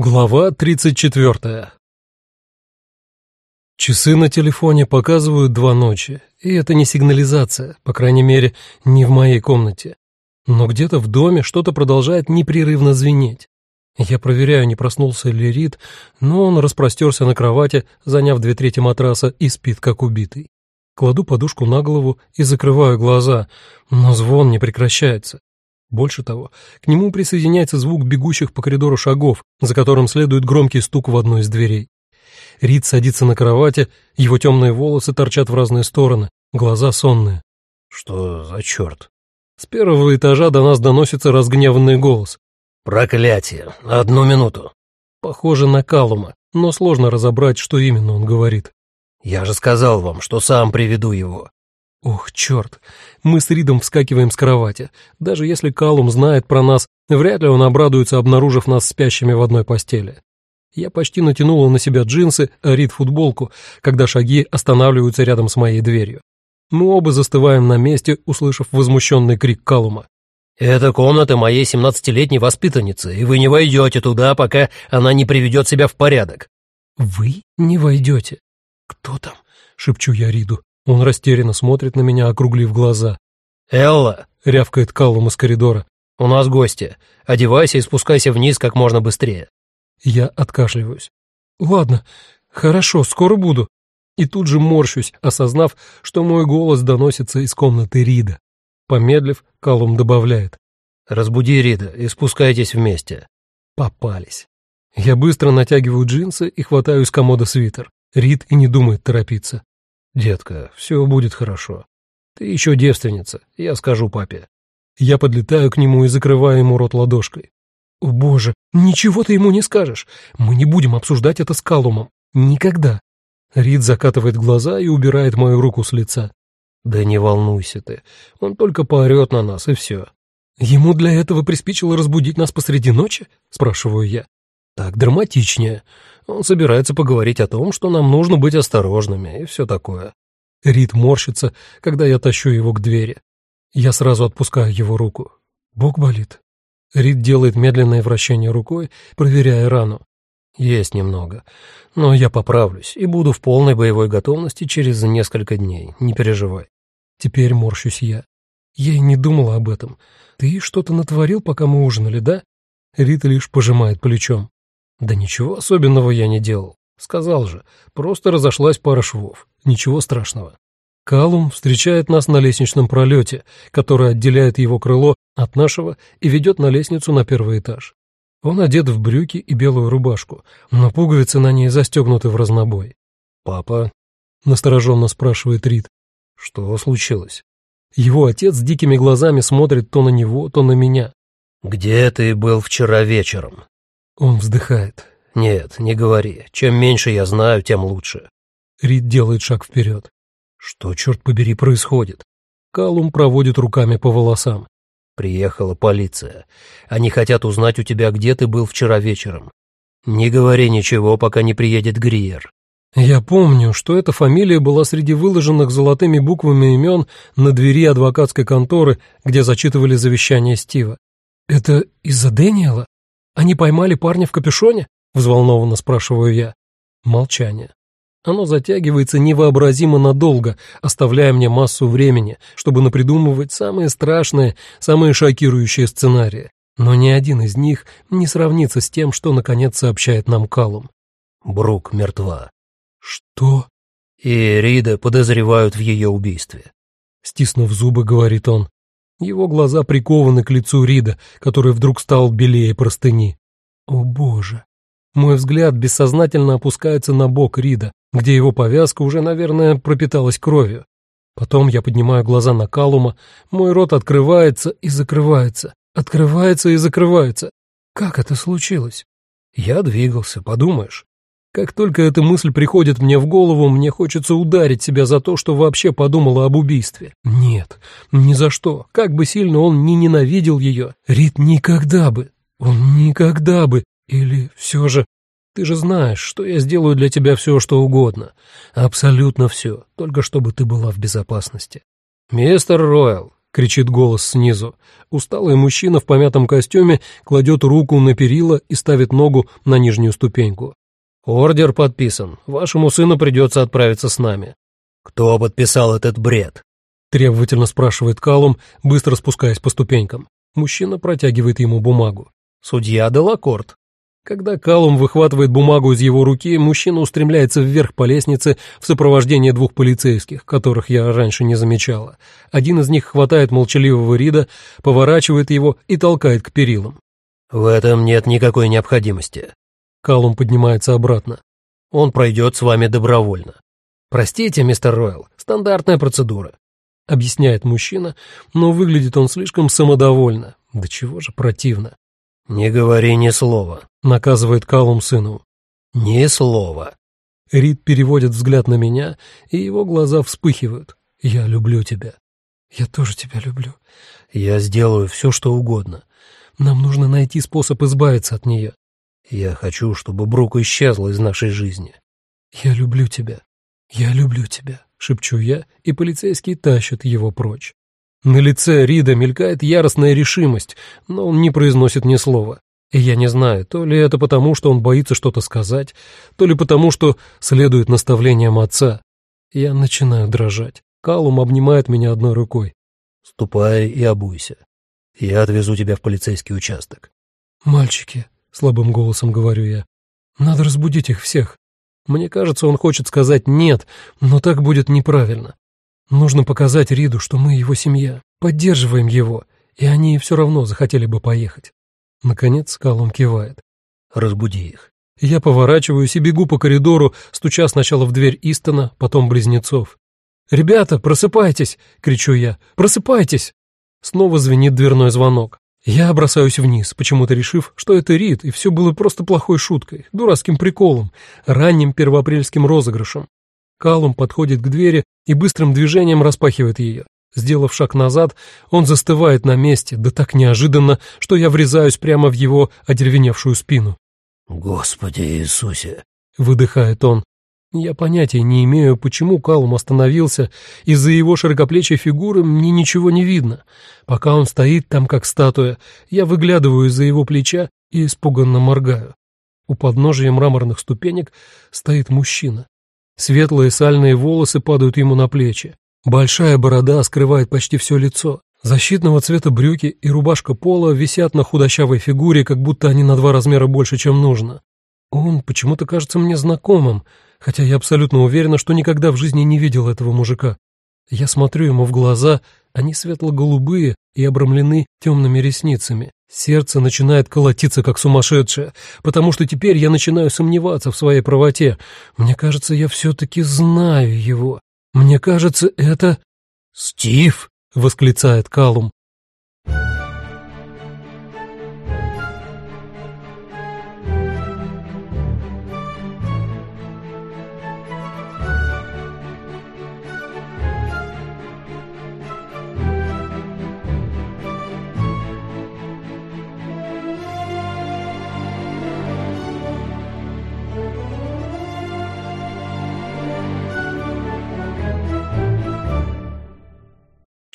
Глава 34 Часы на телефоне показывают два ночи, и это не сигнализация, по крайней мере, не в моей комнате. Но где-то в доме что-то продолжает непрерывно звенеть. Я проверяю, не проснулся ли Рид, но он распростерся на кровати, заняв две трети матраса и спит как убитый. Кладу подушку на голову и закрываю глаза, но звон не прекращается. Больше того, к нему присоединяется звук бегущих по коридору шагов, за которым следует громкий стук в одной из дверей. Рид садится на кровати, его темные волосы торчат в разные стороны, глаза сонные. «Что за черт?» С первого этажа до нас доносится разгневанный голос. «Проклятие! Одну минуту!» Похоже на Калума, но сложно разобрать, что именно он говорит. «Я же сказал вам, что сам приведу его. Ох, черт! Мы с Ридом вскакиваем с кровати. Даже если Калум знает про нас, вряд ли он обрадуется, обнаружив нас спящими в одной постели. Я почти натянула на себя джинсы, а Рид футболку, когда шаги останавливаются рядом с моей дверью. Мы оба застываем на месте, услышав возмущенный крик Калума. «Это комната моей семнадцатилетней воспитанницы, и вы не войдете туда, пока она не приведет себя в порядок». «Вы не войдете?» «Кто там?» — шепчу я Риду. Он растерянно смотрит на меня, округлив глаза. «Элла!» — рявкает Каллум из коридора. «У нас гости. Одевайся и спускайся вниз как можно быстрее». Я откашливаюсь. «Ладно, хорошо, скоро буду». И тут же морщусь, осознав, что мой голос доносится из комнаты Рида. Помедлив, Калум добавляет. «Разбуди Рида и спускайтесь вместе». Попались. Я быстро натягиваю джинсы и хватаю из комода свитер. Рид и не думает торопиться. «Детка, все будет хорошо. Ты еще девственница, я скажу папе». Я подлетаю к нему и закрываю ему рот ладошкой. «О, боже, ничего ты ему не скажешь. Мы не будем обсуждать это с Калумом. Никогда». Рид закатывает глаза и убирает мою руку с лица. «Да не волнуйся ты, он только поорет на нас, и все». «Ему для этого приспичило разбудить нас посреди ночи?» — спрашиваю я. «Так драматичнее. Он собирается поговорить о том, что нам нужно быть осторожными и все такое. Рид морщится, когда я тащу его к двери. Я сразу отпускаю его руку. Бок болит. Рид делает медленное вращение рукой, проверяя рану. Есть немного, но я поправлюсь и буду в полной боевой готовности через несколько дней, не переживай. Теперь морщусь я. Я и не думала об этом. Ты что-то натворил, пока мы ужинали, да? Рид лишь пожимает плечом. Да ничего особенного я не делал. Сказал же, просто разошлась пара швов. Ничего страшного. Калум встречает нас на лестничном пролете, который отделяет его крыло от нашего и ведет на лестницу на первый этаж. Он одет в брюки и белую рубашку, но пуговицы на ней застегнуты в разнобой. «Папа?» — настороженно спрашивает Рид. «Что случилось?» Его отец с дикими глазами смотрит то на него, то на меня. «Где ты был вчера вечером?» Он вздыхает. «Нет, не говори. Чем меньше я знаю, тем лучше». Рид делает шаг вперед. «Что, черт побери, происходит?» Калум проводит руками по волосам. «Приехала полиция. Они хотят узнать у тебя, где ты был вчера вечером. Не говори ничего, пока не приедет Гриер». Я помню, что эта фамилия была среди выложенных золотыми буквами имен на двери адвокатской конторы, где зачитывали завещание Стива. «Это из-за Дэниела?» «Они поймали парня в капюшоне?» — взволнованно спрашиваю я. Молчание. Оно затягивается невообразимо надолго, оставляя мне массу времени, чтобы напридумывать самые страшные, самые шокирующие сценарии. Но ни один из них не сравнится с тем, что наконец сообщает нам Калум. Брук мертва. Что? И Рида подозревают в ее убийстве. Стиснув зубы, говорит он. Его глаза прикованы к лицу Рида, который вдруг стал белее простыни. О боже! Мой взгляд бессознательно опускается на бок Рида, где его повязка уже, наверное, пропиталась кровью. Потом я поднимаю глаза на Калума, мой рот открывается и закрывается, открывается и закрывается. Как это случилось? Я двигался, подумаешь. Как только эта мысль приходит мне в голову, мне хочется ударить себя за то, что вообще подумала об убийстве. Нет, ни за что. Как бы сильно он ни ненавидел ее, Рит никогда бы, он никогда бы, или все же... Ты же знаешь, что я сделаю для тебя все, что угодно. Абсолютно все, только чтобы ты была в безопасности. «Мистер Ройл, — кричит голос снизу. Усталый мужчина в помятом костюме кладет руку на перила и ставит ногу на нижнюю ступеньку. «Ордер подписан. Вашему сыну придется отправиться с нами». «Кто подписал этот бред?» — требовательно спрашивает Калум, быстро спускаясь по ступенькам. Мужчина протягивает ему бумагу. «Судья Делакорт». Когда Калум выхватывает бумагу из его руки, мужчина устремляется вверх по лестнице в сопровождении двух полицейских, которых я раньше не замечала. Один из них хватает молчаливого Рида, поворачивает его и толкает к перилам. «В этом нет никакой необходимости». Калум поднимается обратно. «Он пройдет с вами добровольно». «Простите, мистер Ройл, стандартная процедура», — объясняет мужчина, но выглядит он слишком самодовольно. Да чего же противно. «Не говори ни слова», — наказывает Калум сыну. «Ни слова». Рид переводит взгляд на меня, и его глаза вспыхивают. «Я люблю тебя». «Я тоже тебя люблю». «Я сделаю все, что угодно». «Нам нужно найти способ избавиться от нее». «Я хочу, чтобы Брук исчезла из нашей жизни». «Я люблю тебя. Я люблю тебя», — шепчу я, и полицейский тащит его прочь. На лице Рида мелькает яростная решимость, но он не произносит ни слова. И я не знаю, то ли это потому, что он боится что-то сказать, то ли потому, что следует наставлениям отца. Я начинаю дрожать. Калум обнимает меня одной рукой. «Ступай и обуйся. Я отвезу тебя в полицейский участок». «Мальчики», — слабым голосом говорю я, — «надо разбудить их всех. Мне кажется, он хочет сказать «нет», но так будет неправильно. Нужно показать Риду, что мы его семья, поддерживаем его, и они все равно захотели бы поехать. Наконец Калум кивает. «Разбуди их». Я поворачиваюсь и бегу по коридору, стуча сначала в дверь Истона, потом близнецов. «Ребята, просыпайтесь!» — кричу я. «Просыпайтесь!» Снова звенит дверной звонок. Я бросаюсь вниз, почему-то решив, что это Рид, и все было просто плохой шуткой, дурацким приколом, ранним первоапрельским розыгрышем. Калум подходит к двери и быстрым движением распахивает ее. Сделав шаг назад, он застывает на месте, да так неожиданно, что я врезаюсь прямо в его одеревеневшую спину. «Господи Иисусе!» — выдыхает он. Я понятия не имею, почему Калум остановился. Из-за его широкоплечей фигуры мне ничего не видно. Пока он стоит там, как статуя, я выглядываю из-за его плеча и испуганно моргаю. У подножия мраморных ступенек стоит мужчина. Светлые сальные волосы падают ему на плечи. Большая борода скрывает почти все лицо. Защитного цвета брюки и рубашка пола висят на худощавой фигуре, как будто они на два размера больше, чем нужно. Он почему-то кажется мне знакомым, хотя я абсолютно уверена, что никогда в жизни не видел этого мужика. Я смотрю ему в глаза, они светло-голубые и обрамлены темными ресницами. Сердце начинает колотиться, как сумасшедшее, потому что теперь я начинаю сомневаться в своей правоте. Мне кажется, я все-таки знаю его. Мне кажется, это... «Стив!» — восклицает Калум.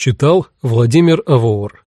Читал Владимир Авоор